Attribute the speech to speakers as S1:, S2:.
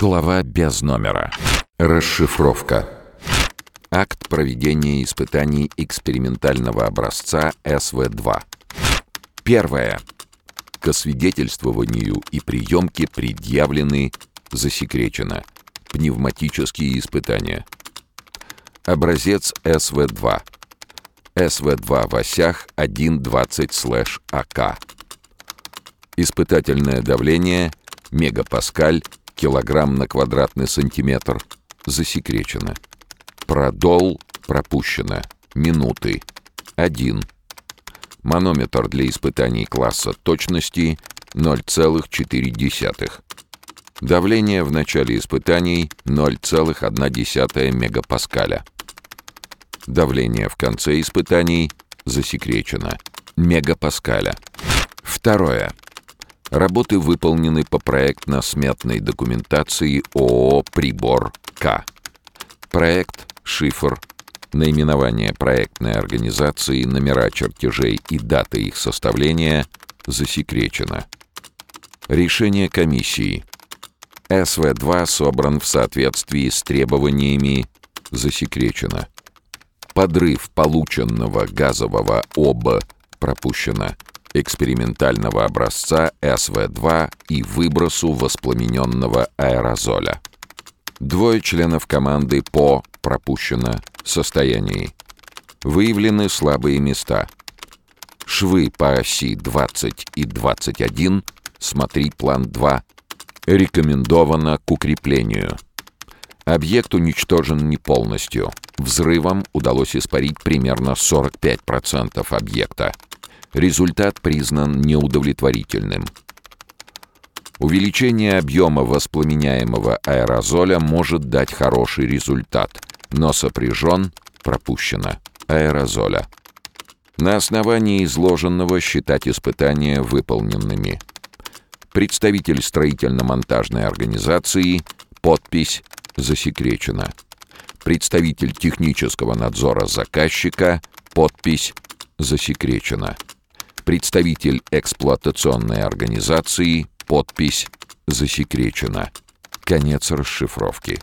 S1: Глава без номера. Расшифровка. Акт проведения испытаний экспериментального образца СВ-2. Первое. К освидетельствованию и приемке предъявлены засекречено пневматические испытания. Образец СВ-2. СВ-2 в осях 1.20/АК. Испытательное давление мегапаскаль килограмм на квадратный сантиметр, засекречено. Продол пропущено. Минуты. один. Манометр для испытаний класса точности 0,4. Давление в начале испытаний 0,1 мегапаскаля. Давление в конце испытаний засекречено. Мегапаскаля. Второе. Работы выполнены по проектно-сметной документации ООО «Прибор-К». Проект, шифр, наименование проектной организации, номера чертежей и дата их составления засекречено. Решение комиссии. СВ-2 собран в соответствии с требованиями засекречено. Подрыв полученного газового ОБ пропущено экспериментального образца СВ-2 и выбросу воспламененного аэрозоля. Двое членов команды по пропущено состоянии. Выявлены слабые места. Швы по оси 20 и 21, смотри план 2, рекомендовано к укреплению. Объект уничтожен не полностью. Взрывом удалось испарить примерно 45% объекта. Результат признан неудовлетворительным. Увеличение объема воспламеняемого аэрозоля может дать хороший результат, но сопряжен, пропущено, аэрозоля. На основании изложенного считать испытания выполненными. Представитель строительно-монтажной организации, подпись засекречена. Представитель технического надзора заказчика, подпись засекречена представитель эксплуатационной организации, подпись засекречена. Конец расшифровки.